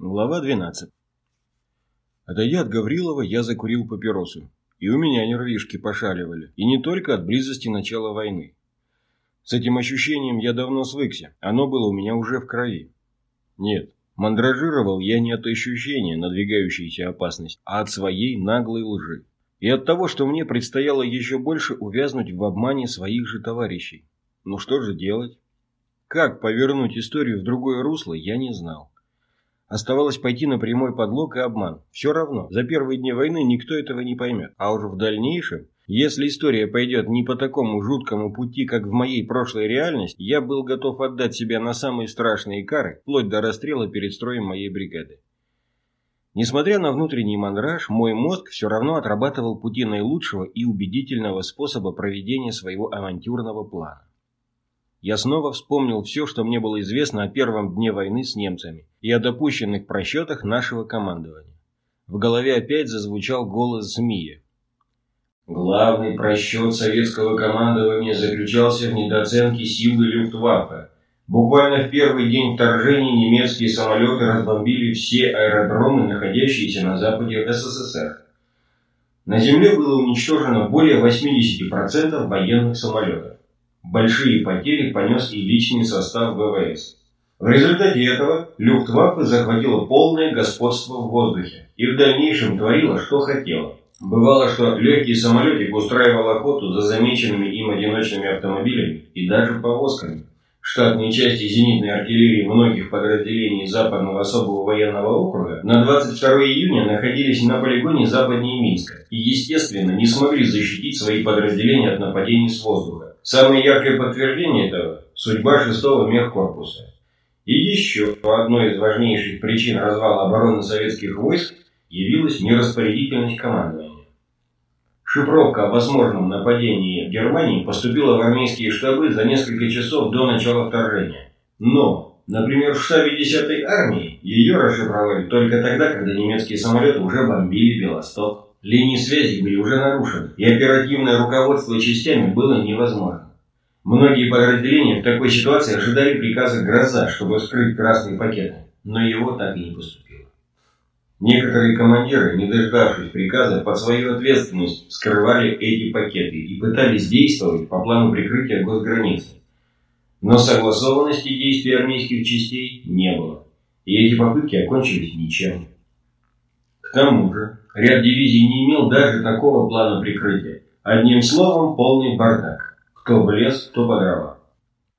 Глава 12 Отойдя от Гаврилова, я закурил папиросу. И у меня нервишки пошаливали. И не только от близости начала войны. С этим ощущением я давно свыкся. Оно было у меня уже в крови. Нет, мандражировал я не от ощущения надвигающейся опасности, а от своей наглой лжи. И от того, что мне предстояло еще больше увязнуть в обмане своих же товарищей. Ну что же делать? Как повернуть историю в другое русло, я не знал. Оставалось пойти на прямой подлог и обман. Все равно, за первые дни войны никто этого не поймет. А уже в дальнейшем, если история пойдет не по такому жуткому пути, как в моей прошлой реальности, я был готов отдать себя на самые страшные кары, вплоть до расстрела перед строем моей бригады. Несмотря на внутренний мандраж, мой мозг все равно отрабатывал пути наилучшего и убедительного способа проведения своего авантюрного плана. Я снова вспомнил все, что мне было известно о первом дне войны с немцами и о допущенных просчетах нашего командования. В голове опять зазвучал голос змея. Главный просчет советского командования заключался в недооценке силы Люфтваффе. Буквально в первый день вторжения немецкие самолеты разбомбили все аэродромы, находящиеся на западе СССР. На земле было уничтожено более 80% военных самолетов. Большие потери понес и личный состав ВВС. В результате этого Люфтваффе захватила полное господство в воздухе и в дальнейшем творила, что хотела. Бывало, что легкий самолетик устраивал охоту за замеченными им одиночными автомобилями и даже повозками. Штатные части зенитной артиллерии многих подразделений Западного особого военного округа на 22 июня находились на полигоне западнее Минска и, естественно, не смогли защитить свои подразделения от нападений с воздуха. Самое яркое подтверждение этого – судьба шестого мехкорпуса. И еще одной из важнейших причин развала обороны советских войск явилась нераспорядительность командования. Шифровка о возможном нападении в Германии поступила в армейские штабы за несколько часов до начала вторжения. Но, например, в штабе 10-й армии ее расшифровали только тогда, когда немецкие самолеты уже бомбили Белосток. Линии связи были уже нарушены, и оперативное руководство частями было невозможно. Многие подразделения в такой ситуации ожидали приказа «Гроза», чтобы скрыть красные пакеты, но его так и не поступило. Некоторые командиры, не дождавшись приказа, под свою ответственность скрывали эти пакеты и пытались действовать по плану прикрытия госграницы. Но согласованности действий армейских частей не было, и эти попытки окончились ничем. К тому же, ряд дивизий не имел даже такого плана прикрытия. Одним словом, полный бардак. Кто в лес, кто по дрова.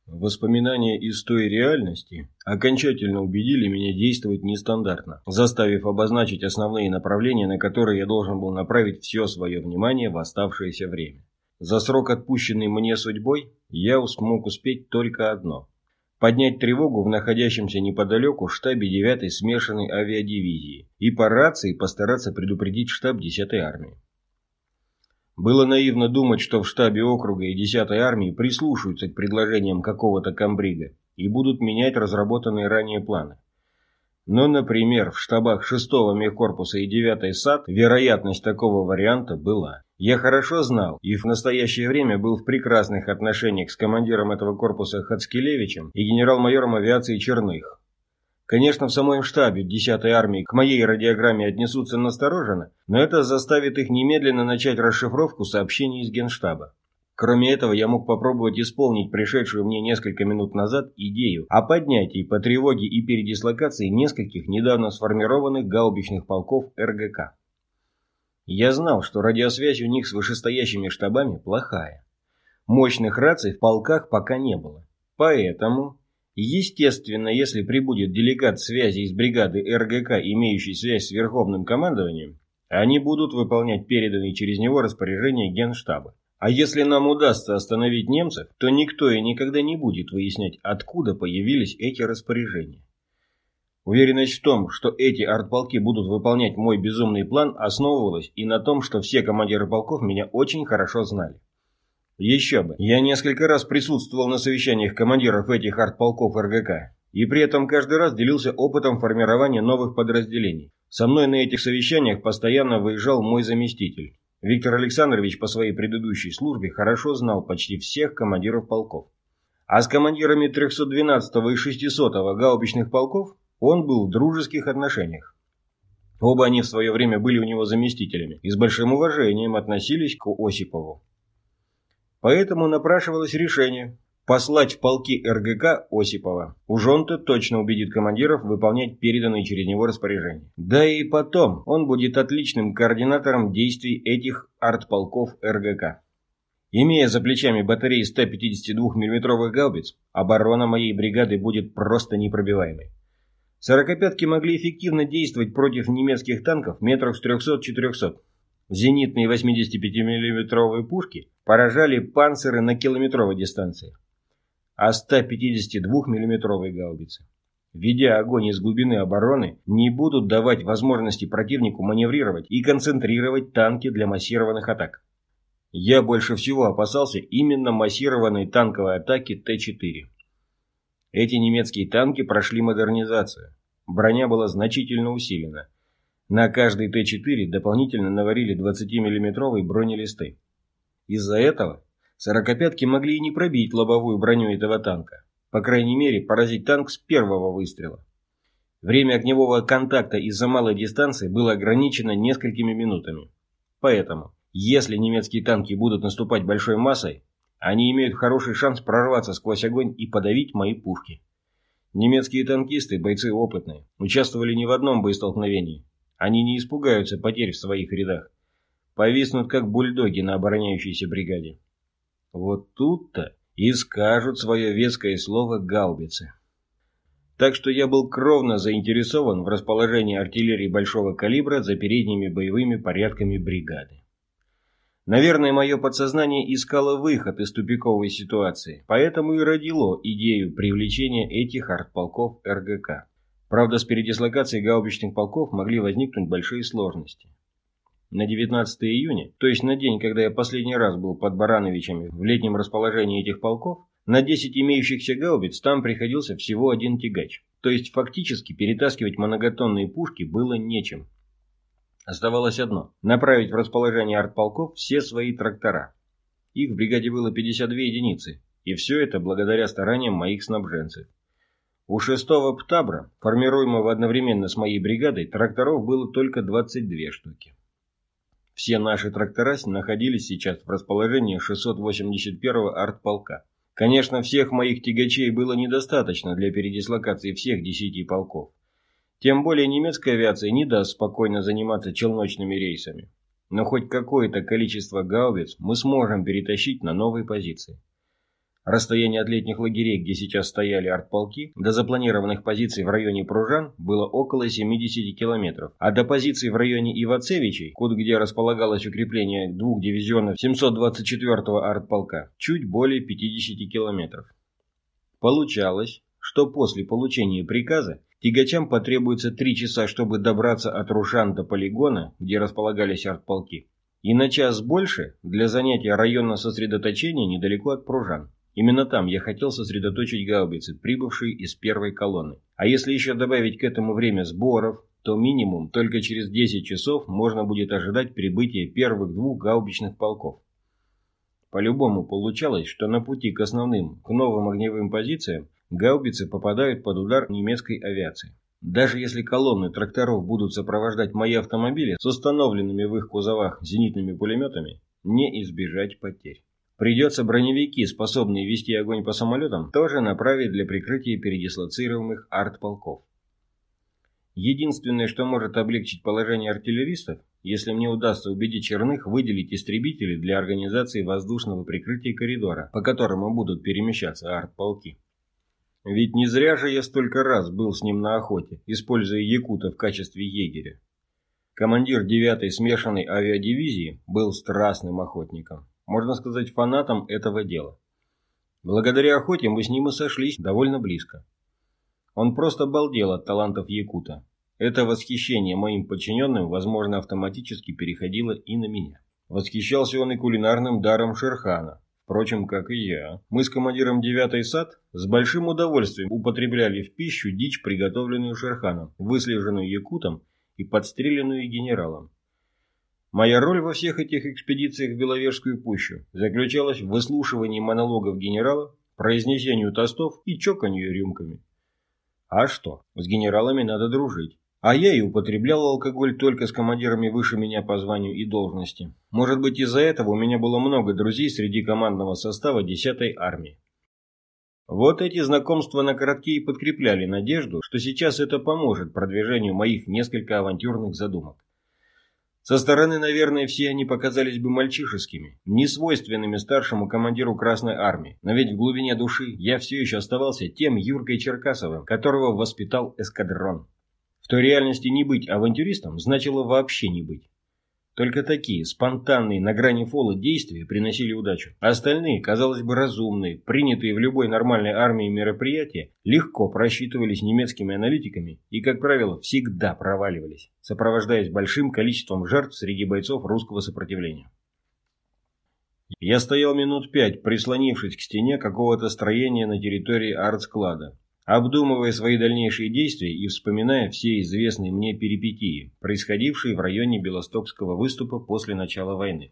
Воспоминания из той реальности окончательно убедили меня действовать нестандартно, заставив обозначить основные направления, на которые я должен был направить все свое внимание в оставшееся время. За срок, отпущенный мне судьбой, я смог успеть только одно поднять тревогу в находящемся неподалеку штабе 9-й смешанной авиадивизии и по рации постараться предупредить штаб 10-й армии. Было наивно думать, что в штабе округа и 10-й армии прислушаются к предложениям какого-то комбрига и будут менять разработанные ранее планы. Но, например, в штабах 6-го мехкорпуса и 9-й САД вероятность такого варианта была. Я хорошо знал и в настоящее время был в прекрасных отношениях с командиром этого корпуса Хацкелевичем и генерал-майором авиации Черных. Конечно, в самом штабе 10-й армии к моей радиограмме отнесутся настороженно, но это заставит их немедленно начать расшифровку сообщений из генштаба. Кроме этого, я мог попробовать исполнить пришедшую мне несколько минут назад идею о поднятии по тревоге и передислокации нескольких недавно сформированных гаубичных полков РГК. Я знал, что радиосвязь у них с вышестоящими штабами плохая. Мощных раций в полках пока не было. Поэтому, естественно, если прибудет делегат связи из бригады РГК, имеющий связь с Верховным командованием, они будут выполнять переданные через него распоряжения Генштаба. А если нам удастся остановить немцев, то никто и никогда не будет выяснять, откуда появились эти распоряжения. Уверенность в том, что эти артполки будут выполнять мой безумный план, основывалась и на том, что все командиры полков меня очень хорошо знали. Еще бы, я несколько раз присутствовал на совещаниях командиров этих артполков РГК, и при этом каждый раз делился опытом формирования новых подразделений. Со мной на этих совещаниях постоянно выезжал мой заместитель. Виктор Александрович по своей предыдущей службе хорошо знал почти всех командиров полков. А с командирами 312 и 600 гаубичных полков он был в дружеских отношениях. Оба они в свое время были у него заместителями и с большим уважением относились к Осипову. Поэтому напрашивалось решение послать в полки РГК Осипова. Уж он-то точно убедит командиров выполнять переданные через него распоряжения. Да и потом он будет отличным координатором действий этих артполков РГК. Имея за плечами батареи 152 мм гаубиц, оборона моей бригады будет просто непробиваемой. Сорокопятки могли эффективно действовать против немецких танков метрах с 300-400. Зенитные 85 миллиметровые пушки поражали панциры на километровой дистанции а 152 миллиметровые гаубицы. Ведя огонь из глубины обороны, не будут давать возможности противнику маневрировать и концентрировать танки для массированных атак. Я больше всего опасался именно массированной танковой атаки Т-4. Эти немецкие танки прошли модернизацию. Броня была значительно усилена. На каждый Т-4 дополнительно наварили 20-миллиметровые бронелисты. Из-за этого Сорокопятки могли и не пробить лобовую броню этого танка. По крайней мере, поразить танк с первого выстрела. Время огневого контакта из-за малой дистанции было ограничено несколькими минутами. Поэтому, если немецкие танки будут наступать большой массой, они имеют хороший шанс прорваться сквозь огонь и подавить мои пушки. Немецкие танкисты, бойцы опытные, участвовали не в одном боестолкновении. Они не испугаются потерь в своих рядах. Повиснут как бульдоги на обороняющейся бригаде. Вот тут-то и скажут свое веское слово гаубицы. Так что я был кровно заинтересован в расположении артиллерии большого калибра за передними боевыми порядками бригады. Наверное, мое подсознание искало выход из тупиковой ситуации, поэтому и родило идею привлечения этих артполков РГК. Правда, с передислокацией гаубичных полков могли возникнуть большие сложности. На 19 июня, то есть на день, когда я последний раз был под Барановичами в летнем расположении этих полков, на 10 имеющихся гаубиц там приходился всего один тягач. То есть фактически перетаскивать многотонные пушки было нечем. Оставалось одно – направить в расположение артполков все свои трактора. Их в бригаде было 52 единицы, и все это благодаря стараниям моих снабженцев. У шестого ПТАБРа, формируемого одновременно с моей бригадой, тракторов было только 22 штуки. Все наши трактора находились сейчас в расположении 681-го артполка. Конечно, всех моих тягачей было недостаточно для передислокации всех десяти полков. Тем более немецкая авиация не даст спокойно заниматься челночными рейсами. Но хоть какое-то количество гаубиц мы сможем перетащить на новые позиции. Расстояние от летних лагерей, где сейчас стояли артполки, до запланированных позиций в районе Пружан было около 70 километров, а до позиций в районе Ивацевичей, куда где располагалось укрепление двух дивизионов 724-го артполка, чуть более 50 километров. Получалось, что после получения приказа тягачам потребуется 3 часа, чтобы добраться от Рушан до полигона, где располагались артполки, и на час больше для занятия района сосредоточения недалеко от Пружан. Именно там я хотел сосредоточить гаубицы, прибывшие из первой колонны. А если еще добавить к этому время сборов, то минимум только через 10 часов можно будет ожидать прибытия первых двух гаубичных полков. По-любому получалось, что на пути к основным, к новым огневым позициям, гаубицы попадают под удар немецкой авиации. Даже если колонны тракторов будут сопровождать мои автомобили с установленными в их кузовах зенитными пулеметами, не избежать потерь. Придется броневики, способные вести огонь по самолетам, тоже направить для прикрытия передислоцируемых артполков. Единственное, что может облегчить положение артиллеристов, если мне удастся убедить Черных выделить истребители для организации воздушного прикрытия коридора, по которому будут перемещаться артполки. Ведь не зря же я столько раз был с ним на охоте, используя Якута в качестве егеря. Командир 9-й смешанной авиадивизии был страстным охотником можно сказать, фанатом этого дела. Благодаря охоте мы с ним и сошлись довольно близко. Он просто балдел от талантов Якута. Это восхищение моим подчиненным, возможно, автоматически переходило и на меня. Восхищался он и кулинарным даром Шерхана. Впрочем, как и я. Мы с командиром 9 сад с большим удовольствием употребляли в пищу дичь, приготовленную Шерханом, выслеженную Якутом и подстреленную генералом. Моя роль во всех этих экспедициях в Беловежскую пущу заключалась в выслушивании монологов генерала, произнесению тостов и чоканью рюмками. А что, с генералами надо дружить. А я и употреблял алкоголь только с командирами выше меня по званию и должности. Может быть, из-за этого у меня было много друзей среди командного состава 10-й армии. Вот эти знакомства на коротке и подкрепляли надежду, что сейчас это поможет продвижению моих несколько авантюрных задумок. Со стороны, наверное, все они показались бы мальчишескими, несвойственными старшему командиру Красной Армии, но ведь в глубине души я все еще оставался тем Юркой Черкасовым, которого воспитал эскадрон. В той реальности не быть авантюристом значило вообще не быть. Только такие, спонтанные, на грани фола действия приносили удачу. Остальные, казалось бы, разумные, принятые в любой нормальной армии мероприятия, легко просчитывались немецкими аналитиками и, как правило, всегда проваливались, сопровождаясь большим количеством жертв среди бойцов русского сопротивления. Я стоял минут пять, прислонившись к стене какого-то строения на территории артсклада, обдумывая свои дальнейшие действия и вспоминая все известные мне перипетии, происходившие в районе Белостокского выступа после начала войны.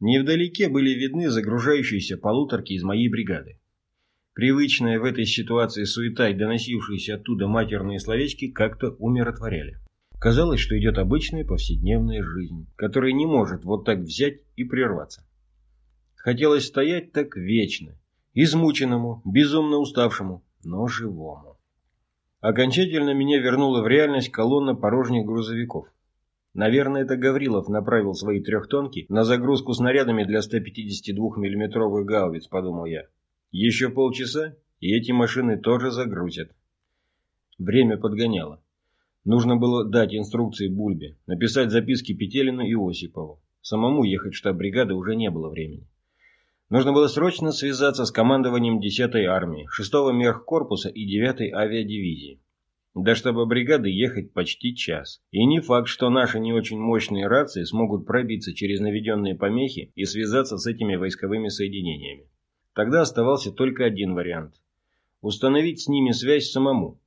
Невдалеке были видны загружающиеся полуторки из моей бригады. Привычная в этой ситуации суета и доносившиеся оттуда матерные словечки как-то умиротворяли. Казалось, что идет обычная повседневная жизнь, которая не может вот так взять и прерваться. Хотелось стоять так вечно, измученному, безумно уставшему, но живому. Окончательно меня вернула в реальность колонна порожних грузовиков. Наверное, это Гаврилов направил свои трехтонки на загрузку снарядами для 152 миллиметровых гаубиц, подумал я. Еще полчаса, и эти машины тоже загрузят. Время подгоняло. Нужно было дать инструкции Бульбе, написать записки Петелину и Осипову. Самому ехать штаб бригады уже не было времени. Нужно было срочно связаться с командованием 10-й армии, 6-го мехкорпуса и 9-й авиадивизии. До штаба бригады ехать почти час. И не факт, что наши не очень мощные рации смогут пробиться через наведенные помехи и связаться с этими войсковыми соединениями. Тогда оставался только один вариант. Установить с ними связь самому.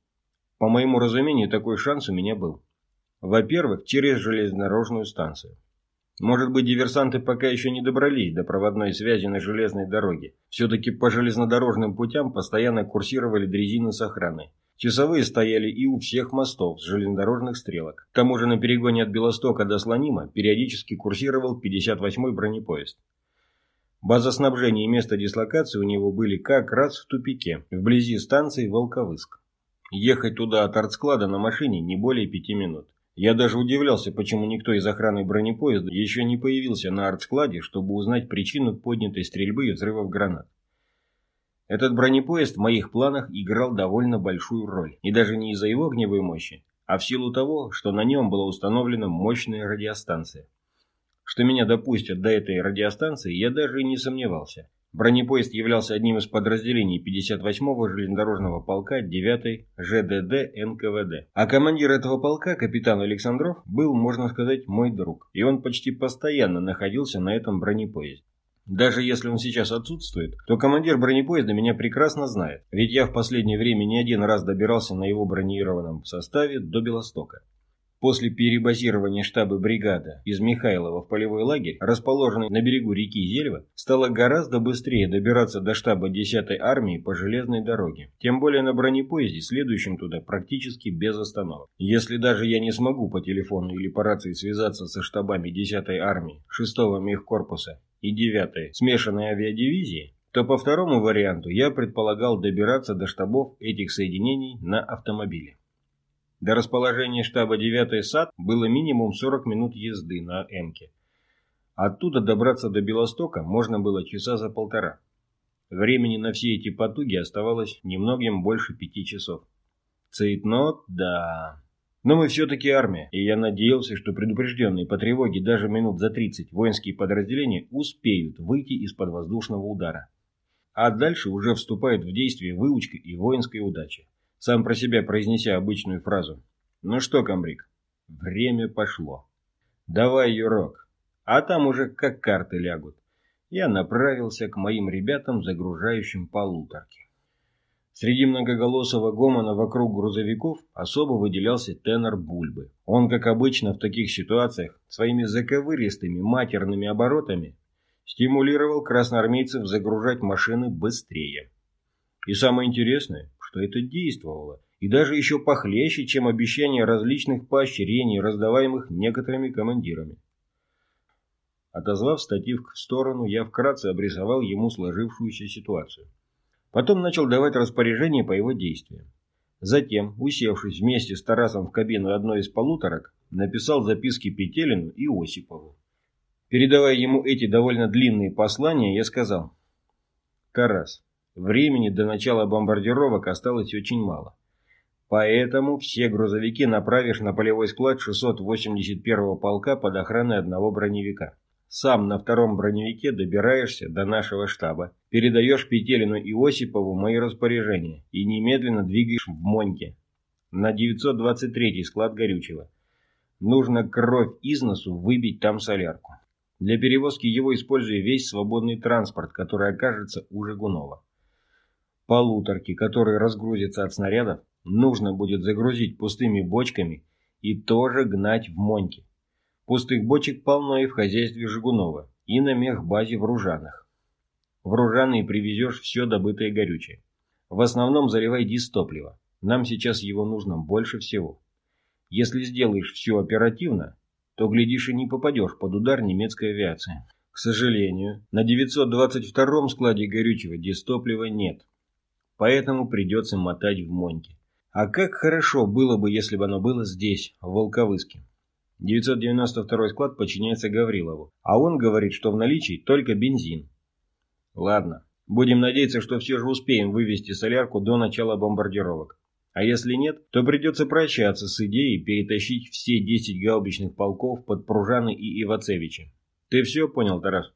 По моему разумению, такой шанс у меня был. Во-первых, через железнодорожную станцию. Может быть, диверсанты пока еще не добрались до проводной связи на железной дороге. Все-таки по железнодорожным путям постоянно курсировали дрезины с охраной. Часовые стояли и у всех мостов с железнодорожных стрелок. К тому же на перегоне от Белостока до Слонима периодически курсировал 58-й бронепоезд. База снабжения и место дислокации у него были как раз в тупике, вблизи станции Волковыск. Ехать туда от артсклада на машине не более пяти минут. Я даже удивлялся, почему никто из охраны бронепоезда еще не появился на артскладе, чтобы узнать причину поднятой стрельбы и взрывов гранат. Этот бронепоезд в моих планах играл довольно большую роль. И даже не из-за его огневой мощи, а в силу того, что на нем была установлена мощная радиостанция. Что меня допустят до этой радиостанции, я даже и не сомневался. Бронепоезд являлся одним из подразделений 58-го железнодорожного полка 9-й ЖДД НКВД. А командир этого полка, капитан Александров, был, можно сказать, мой друг. И он почти постоянно находился на этом бронепоезде. Даже если он сейчас отсутствует, то командир бронепоезда меня прекрасно знает, ведь я в последнее время не один раз добирался на его бронированном составе до Белостока. После перебазирования штаба бригады из Михайлова в полевой лагерь, расположенный на берегу реки Зельва, стало гораздо быстрее добираться до штаба 10-й армии по железной дороге. Тем более на бронепоезде, следующем туда практически без остановок. Если даже я не смогу по телефону или по рации связаться со штабами 10-й армии, 6-го мехкорпуса и 9-й смешанной авиадивизии, то по второму варианту я предполагал добираться до штабов этих соединений на автомобиле. До расположения штаба 9-й САД было минимум 40 минут езды на Эмке. Оттуда добраться до Белостока можно было часа за полтора. Времени на все эти потуги оставалось немногим больше пяти часов. Цейтнот, да. Но мы все-таки армия, и я надеялся, что предупрежденные по тревоге даже минут за 30 воинские подразделения успеют выйти из-под воздушного удара. А дальше уже вступает в действие выучка и воинская удача сам про себя произнеся обычную фразу. «Ну что, комбриг, время пошло. Давай, Юрок, а там уже как карты лягут». Я направился к моим ребятам, загружающим полуторки. Среди многоголосого гомона вокруг грузовиков особо выделялся тенор Бульбы. Он, как обычно в таких ситуациях, своими заковыристыми матерными оборотами стимулировал красноармейцев загружать машины быстрее. И самое интересное, что это действовало, и даже еще похлеще, чем обещания различных поощрений, раздаваемых некоторыми командирами. Отозвав статив в сторону, я вкратце обрисовал ему сложившуюся ситуацию. Потом начал давать распоряжения по его действиям. Затем, усевшись вместе с Тарасом в кабину одной из полуторок, написал записки Петелину и Осипову. Передавая ему эти довольно длинные послания, я сказал, «Тарас, времени до начала бомбардировок осталось очень мало. Поэтому все грузовики направишь на полевой склад 681-го полка под охраной одного броневика. Сам на втором броневике добираешься до нашего штаба, передаешь Петелину и Осипову мои распоряжения и немедленно двигаешь в Моньке на 923-й склад горючего. Нужно кровь из носу выбить там солярку. Для перевозки его используя весь свободный транспорт, который окажется у Жигунова. Полуторки, которые разгрузятся от снарядов, нужно будет загрузить пустыми бочками и тоже гнать в Моньки. Пустых бочек полно и в хозяйстве Жигунова, и на мехбазе в Ружанах. В Ружаны привезешь все добытое горючее. В основном заливай дистопливо. Нам сейчас его нужно больше всего. Если сделаешь все оперативно, то, глядишь, и не попадешь под удар немецкой авиации. К сожалению, на 922-м складе горючего дистоплива нет. Поэтому придется мотать в Моньке. А как хорошо было бы, если бы оно было здесь, в Волковыске. 992 склад подчиняется Гаврилову, а он говорит, что в наличии только бензин. Ладно, будем надеяться, что все же успеем вывести солярку до начала бомбардировок. А если нет, то придется прощаться с идеей перетащить все 10 гаубичных полков под Пружаны и Ивацевича. Ты все понял, Тарас?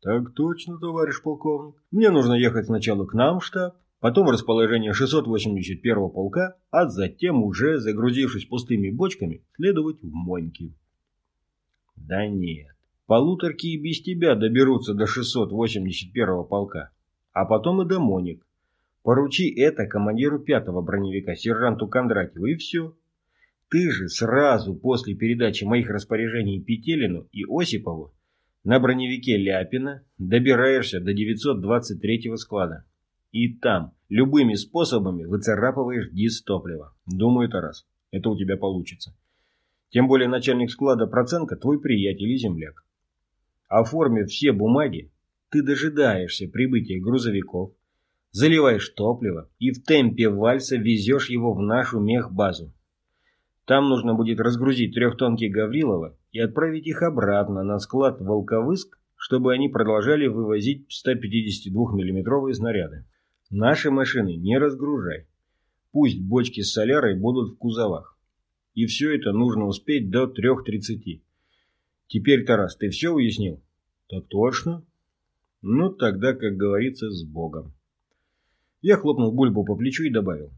Так точно, товарищ полковник. Мне нужно ехать сначала к нам в штаб, потом в расположение 681-го полка, а затем уже, загрузившись пустыми бочками, следовать в Моньки. Да нет, полуторки и без тебя доберутся до 681-го полка, а потом и до Моник. Поручи это командиру пятого броневика, сержанту Кондратьеву, и все. Ты же сразу после передачи моих распоряжений Петелину и Осипову на броневике Ляпина добираешься до 923-го склада. И там любыми способами выцарапываешь дис топлива. Думаю, Тарас, это у тебя получится. Тем более начальник склада Проценко твой приятель и земляк. Оформив все бумаги, ты дожидаешься прибытия грузовиков, заливаешь топливо и в темпе вальса везешь его в нашу мехбазу. Там нужно будет разгрузить трехтонки Гаврилова и отправить их обратно на склад Волковыск, чтобы они продолжали вывозить 152 миллиметровые снаряды. Наши машины не разгружай. Пусть бочки с солярой будут в кузовах. И все это нужно успеть до 3.30. Теперь, Тарас, ты все уяснил? Так точно. Ну, тогда, как говорится, с Богом. Я хлопнул Бульбу по плечу и добавил.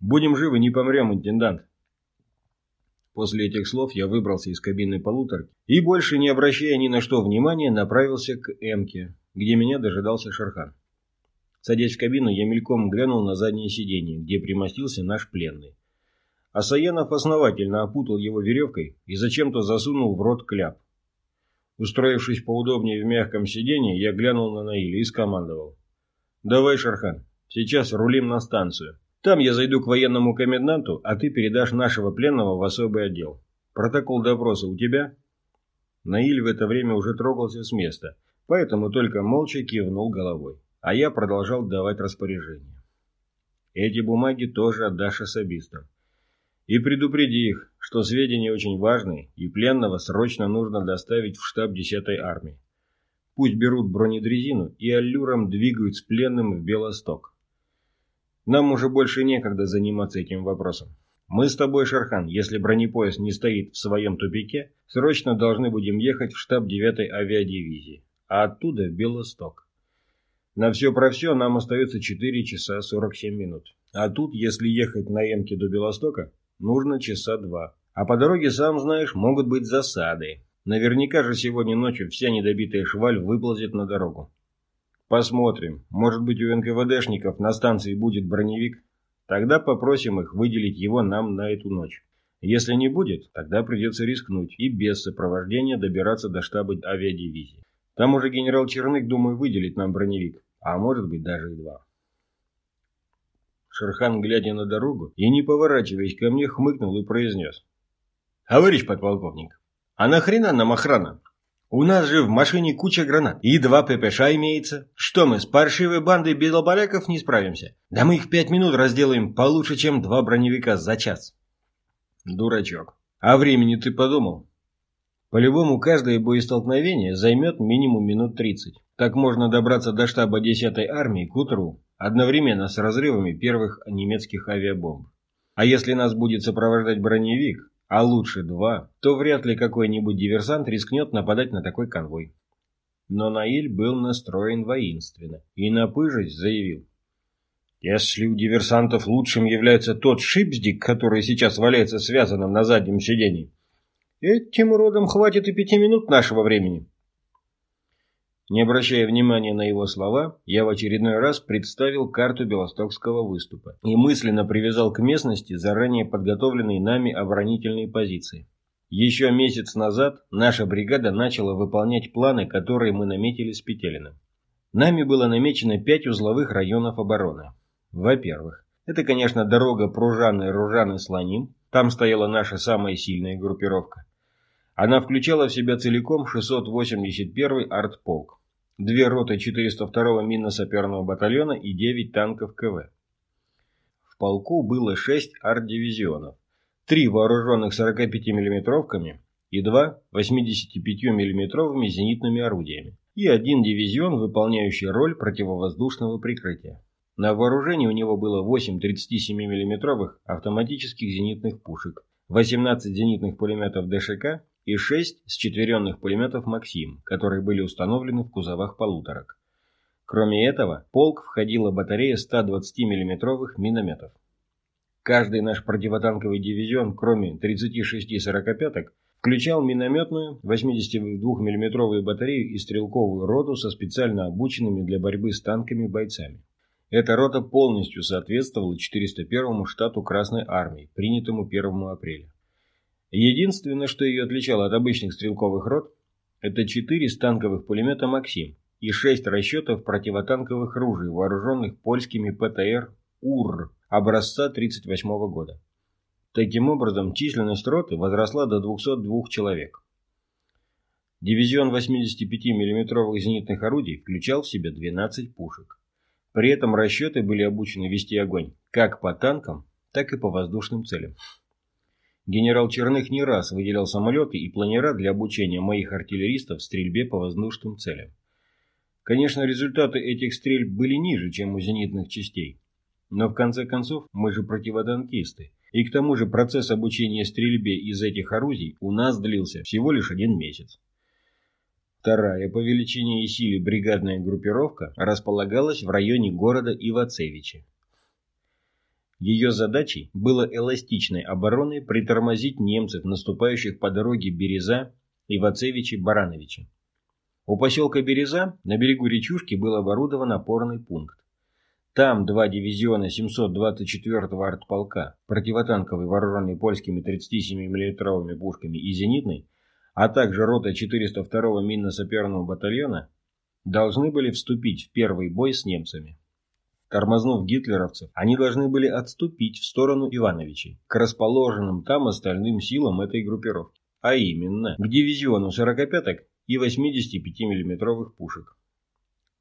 Будем живы, не помрем, интендант. После этих слов я выбрался из кабины полуторки и, больше не обращая ни на что внимания, направился к Эмке, где меня дожидался Шархан. Садясь в кабину, я мельком глянул на заднее сиденье, где примостился наш пленный. Асаянов основательно опутал его веревкой и зачем-то засунул в рот кляп. Устроившись поудобнее в мягком сиденье, я глянул на Наиля и скомандовал. «Давай, Шархан, сейчас рулим на станцию. Там я зайду к военному коменданту, а ты передашь нашего пленного в особый отдел. Протокол допроса у тебя?» Наиль в это время уже трогался с места, поэтому только молча кивнул головой а я продолжал давать распоряжения. Эти бумаги тоже отдашь особистам. И предупреди их, что сведения очень важные, и пленного срочно нужно доставить в штаб 10-й армии. Пусть берут бронедрезину и аллюром двигают с пленным в Белосток. Нам уже больше некогда заниматься этим вопросом. Мы с тобой, Шархан, если бронепоезд не стоит в своем тупике, срочно должны будем ехать в штаб 9-й авиадивизии, а оттуда в Белосток. На все про все нам остается 4 часа 47 минут. А тут, если ехать на Эмке до Белостока, нужно часа два. А по дороге, сам знаешь, могут быть засады. Наверняка же сегодня ночью вся недобитая шваль выползет на дорогу. Посмотрим. Может быть у НКВДшников на станции будет броневик? Тогда попросим их выделить его нам на эту ночь. Если не будет, тогда придется рискнуть и без сопровождения добираться до штаба авиадивизии. Там уже генерал Чернык, думаю, выделит нам броневик а может быть даже и два. Шерхан, глядя на дорогу и не поворачиваясь ко мне, хмыкнул и произнес. «Товарищ подполковник, а нахрена нам охрана? У нас же в машине куча гранат и два ППШ имеется. Что мы с паршивой бандой белоболяков не справимся? Да мы их пять минут разделаем получше, чем два броневика за час». «Дурачок. А времени ты подумал?» По-любому, каждое боестолкновение займет минимум минут 30. Так можно добраться до штаба 10-й армии к утру, одновременно с разрывами первых немецких авиабомб. А если нас будет сопровождать броневик, а лучше два, то вряд ли какой-нибудь диверсант рискнет нападать на такой конвой. Но Наиль был настроен воинственно и напыжись заявил. Если у диверсантов лучшим является тот шипздик, который сейчас валяется связанным на заднем сиденье, Этим уродам хватит и пяти минут нашего времени. Не обращая внимания на его слова, я в очередной раз представил карту Белостокского выступа и мысленно привязал к местности заранее подготовленные нами оборонительные позиции. Еще месяц назад наша бригада начала выполнять планы, которые мы наметили с Петелиным. Нами было намечено пять узловых районов обороны. Во-первых, это, конечно, дорога Пружаны-Ружаны-Слоним, там стояла наша самая сильная группировка. Она включала в себя целиком 681-й артполк, две роты 402-го минно-саперного батальона и 9 танков КВ. В полку было 6 арт-дивизионов, 3 вооруженных 45 миллиметровками и 2 85 миллиметровыми зенитными орудиями, и один дивизион, выполняющий роль противовоздушного прикрытия. На вооружении у него было 8 37 миллиметровых автоматических зенитных пушек, 18 зенитных пулеметов ДШК и 6 счетверенных пулеметов «Максим», которые были установлены в кузовах полуторок. Кроме этого, полк входила батарея 120 миллиметровых минометов. Каждый наш противотанковый дивизион, кроме 36 сорокопяток, включал минометную 82 миллиметровую батарею и стрелковую роту со специально обученными для борьбы с танками бойцами. Эта рота полностью соответствовала 401-му штату Красной Армии, принятому 1 апреля. Единственное, что ее отличало от обычных стрелковых рот, это четыре станковых пулемета «Максим» и шесть расчетов противотанковых ружей, вооруженных польскими ПТР УР образца 1938 года. Таким образом, численность роты возросла до 202 человек. Дивизион 85 миллиметровых зенитных орудий включал в себя 12 пушек. При этом расчеты были обучены вести огонь как по танкам, так и по воздушным целям. Генерал Черных не раз выделял самолеты и планера для обучения моих артиллеристов в стрельбе по воздушным целям. Конечно, результаты этих стрельб были ниже, чем у зенитных частей. Но в конце концов, мы же противотанкисты. И к тому же процесс обучения стрельбе из этих орудий у нас длился всего лишь один месяц. Вторая по величине и силе бригадная группировка располагалась в районе города Ивацевичи. Ее задачей было эластичной обороной притормозить немцев, наступающих по дороге Береза, Ивацевичи-Барановичи. У поселка Береза на берегу речушки был оборудован опорный пункт. Там два дивизиона 724-го артполка, противотанковый вооруженный польскими 37 миллиметровыми пушками и зенитный, а также рота 402-го минно-саперного батальона, должны были вступить в первый бой с немцами. Тормознув гитлеровцев, они должны были отступить в сторону Ивановичей, к расположенным там остальным силам этой группировки, а именно к дивизиону 45-ок и 85 миллиметровых пушек.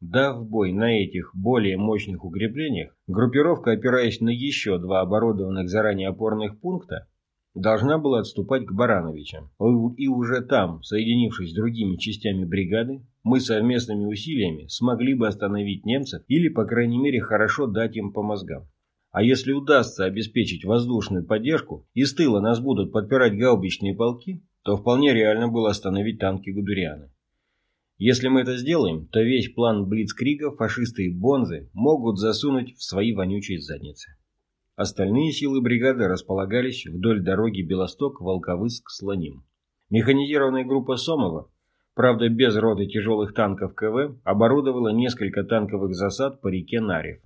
Дав бой на этих более мощных укреплениях, группировка, опираясь на еще два оборудованных заранее опорных пункта, должна была отступать к Барановичам. И уже там, соединившись с другими частями бригады, мы совместными усилиями смогли бы остановить немцев или, по крайней мере, хорошо дать им по мозгам. А если удастся обеспечить воздушную поддержку и с тыла нас будут подпирать гаубичные полки, то вполне реально было остановить танки Гудериана. Если мы это сделаем, то весь план Блицкрига фашисты и бонзы могут засунуть в свои вонючие задницы. Остальные силы бригады располагались вдоль дороги Белосток-Волковыск-Слоним. Механизированная группа Сомова правда без роды тяжелых танков КВ, оборудовала несколько танковых засад по реке Нарев.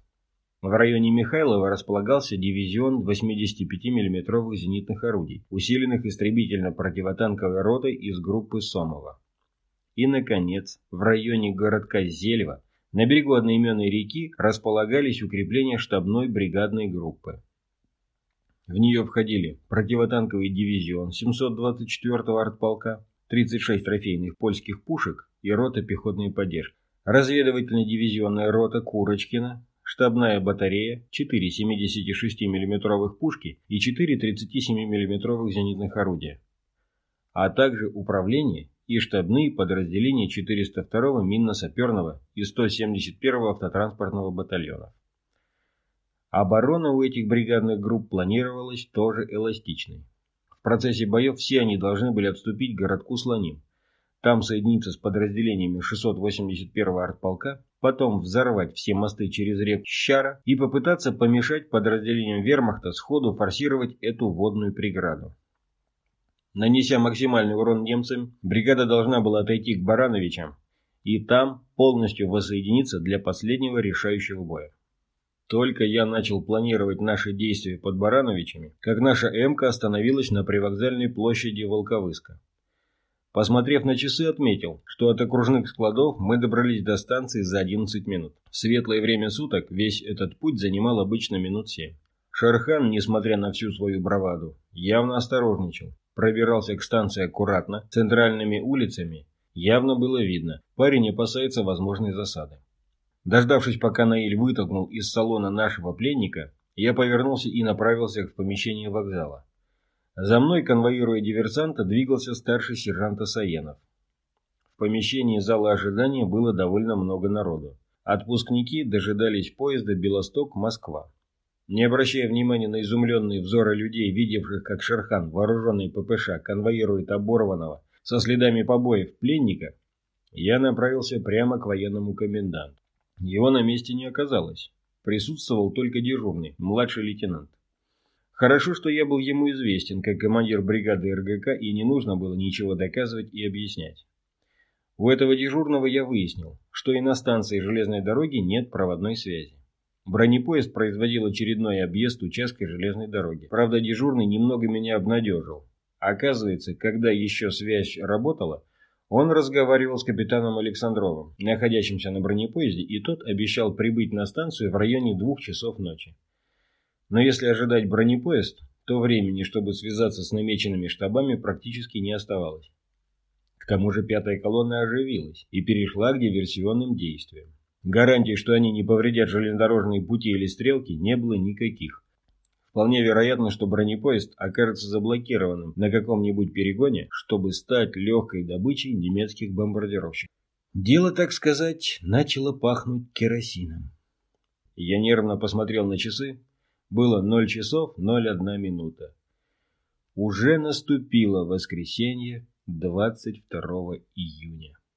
В районе Михайлова располагался дивизион 85 миллиметровых зенитных орудий, усиленных истребительно-противотанковой ротой из группы Сомова. И, наконец, в районе городка Зельва На берегу одноименной реки располагались укрепления штабной бригадной группы. В нее входили противотанковый дивизион 724-го артполка, 36 трофейных польских пушек и рота пехотной поддержки, разведывательная дивизионная рота Курочкина, штабная батарея, 4 76 миллиметровых пушки и 4 37 миллиметровых зенитных орудия, а также управление и штабные подразделения 402-го минно-саперного и 171-го автотранспортного батальонов. Оборона у этих бригадных групп планировалась тоже эластичной. В процессе боев все они должны были отступить к городку Слоним, там соединиться с подразделениями 681-го артполка, потом взорвать все мосты через реку Щара и попытаться помешать подразделениям вермахта сходу форсировать эту водную преграду. Нанеся максимальный урон немцам, бригада должна была отойти к Барановичам и там полностью воссоединиться для последнего решающего боя. Только я начал планировать наши действия под Барановичами, как наша «Эмка» остановилась на привокзальной площади Волковыска. Посмотрев на часы, отметил, что от окружных складов мы добрались до станции за 11 минут. В светлое время суток весь этот путь занимал обычно минут 7. Шерхан, несмотря на всю свою браваду, явно осторожничал. Пробирался к станции аккуратно, центральными улицами. Явно было видно, парень опасается возможной засады. Дождавшись, пока Наиль вытолкнул из салона нашего пленника, я повернулся и направился в помещение вокзала. За мной, конвоируя диверсанта, двигался старший сержант Асаенов. В помещении зала ожидания было довольно много народу. Отпускники дожидались поезда Белосток-Москва. Не обращая внимания на изумленные взоры людей, видевших, как Шерхан, вооруженный ППШ, конвоирует оборванного со следами побоев пленника, я направился прямо к военному коменданту. Его на месте не оказалось. Присутствовал только дежурный, младший лейтенант. Хорошо, что я был ему известен как командир бригады РГК и не нужно было ничего доказывать и объяснять. У этого дежурного я выяснил, что и на станции железной дороги нет проводной связи. Бронепоезд производил очередной объезд участка железной дороги. Правда, дежурный немного меня обнадежил. Оказывается, когда еще связь работала, он разговаривал с капитаном Александровым, находящимся на бронепоезде, и тот обещал прибыть на станцию в районе двух часов ночи. Но если ожидать бронепоезд, то времени, чтобы связаться с намеченными штабами, практически не оставалось. К тому же пятая колонна оживилась и перешла к диверсионным действиям. Гарантий, что они не повредят железнодорожные пути или стрелки, не было никаких. Вполне вероятно, что бронепоезд окажется заблокированным на каком-нибудь перегоне, чтобы стать легкой добычей немецких бомбардировщиков. Дело, так сказать, начало пахнуть керосином. Я нервно посмотрел на часы, было 0 часов 01 минута. Уже наступило воскресенье 22 июня.